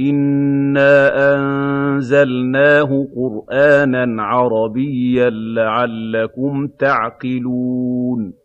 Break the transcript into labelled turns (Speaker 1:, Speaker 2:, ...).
Speaker 1: إِنَّا أَنزَلْنَاهُ قُرْآنًا عَرَبِيًّا لَّعَلَّكُمْ تَعْقِلُونَ